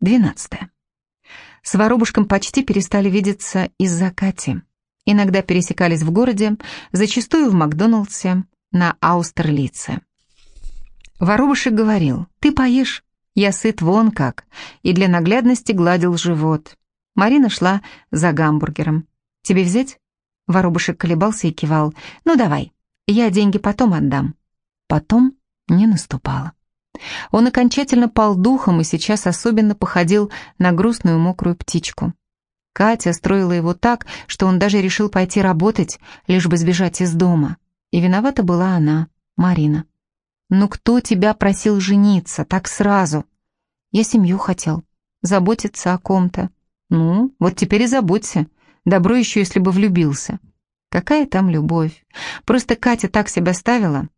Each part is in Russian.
Двенадцатое. С воробушком почти перестали видеться из-за Кати. Иногда пересекались в городе, зачастую в Макдоналдсе, на Аустерлице. Воробушек говорил, «Ты поешь, я сыт вон как», и для наглядности гладил живот. Марина шла за гамбургером. «Тебе взять?» Воробушек колебался и кивал. «Ну давай, я деньги потом отдам». Потом не наступало. Он окончательно пал духом и сейчас особенно походил на грустную мокрую птичку. Катя строила его так, что он даже решил пойти работать, лишь бы сбежать из дома. И виновата была она, Марина. «Ну кто тебя просил жениться так сразу?» «Я семью хотел, заботиться о ком-то». «Ну, вот теперь и заботься. Добро еще, если бы влюбился». «Какая там любовь? Просто Катя так себя ставила,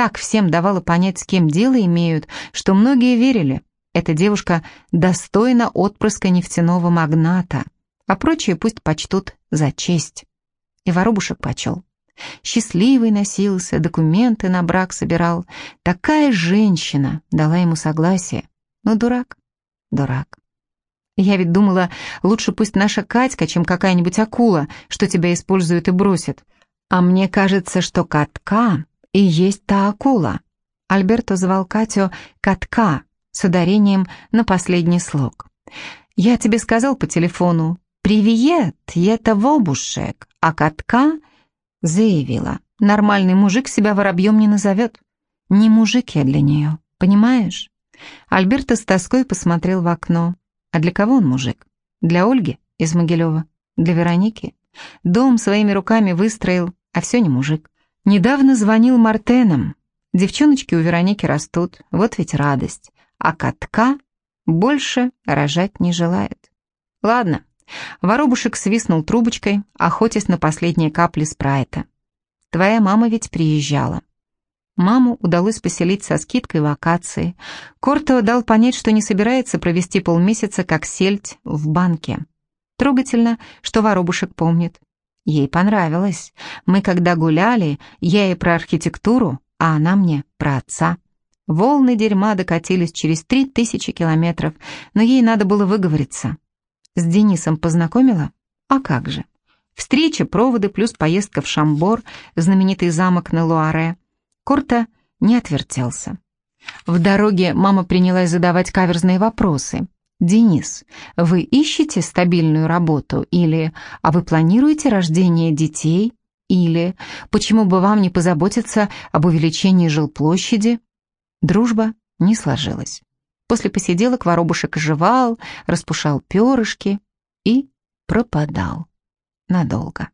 так всем давала понять, с кем дело имеют, что многие верили. Эта девушка достойна отпрыска нефтяного магната, а прочие пусть почтут за честь. И воробушек почел. Счастливый носился, документы на брак собирал. Такая женщина дала ему согласие. Ну, дурак, дурак. Я ведь думала, лучше пусть наша Катька, чем какая-нибудь акула, что тебя использует и бросит. А мне кажется, что катка и есть та акула. Альберто звал Катю «катка» с ударением на последний слог. «Я тебе сказал по телефону, привет, это Вобушек, а катка...» заявила, нормальный мужик себя воробьем не назовет. Не мужик я для нее, понимаешь? Альберто с тоской посмотрел в окно. А для кого он мужик? Для Ольги из Могилева? Для Вероники? Дом своими руками выстроил, а все не мужик. Недавно звонил Мартенам. Девчоночки у Вероники растут, вот ведь радость. А катка больше рожать не желает. Ладно, воробушек свистнул трубочкой, охотясь на последние капли спрайта. Твоя мама ведь приезжала. Маму удалось поселить со скидкой вакации. Корто дал понять, что не собирается провести полмесяца как сельдь в банке. Трогательно, что воробушек помнит. Ей понравилось. Мы когда гуляли, я ей про архитектуру, а она мне про отца. Волны дерьма докатились через три тысячи километров, но ей надо было выговориться. С Денисом познакомила? А как же. Встреча, проводы плюс поездка в Шамбор, знаменитый замок на Луаре. Корта не отвертелся. В дороге мама принялась задавать каверзные вопросы. Денис, вы ищете стабильную работу или а вы планируете рождение детей или почему бы вам не позаботиться об увеличении жилплощади? Дружба не сложилась. После посиделок воробушек оживал, распушал перышки и пропадал надолго.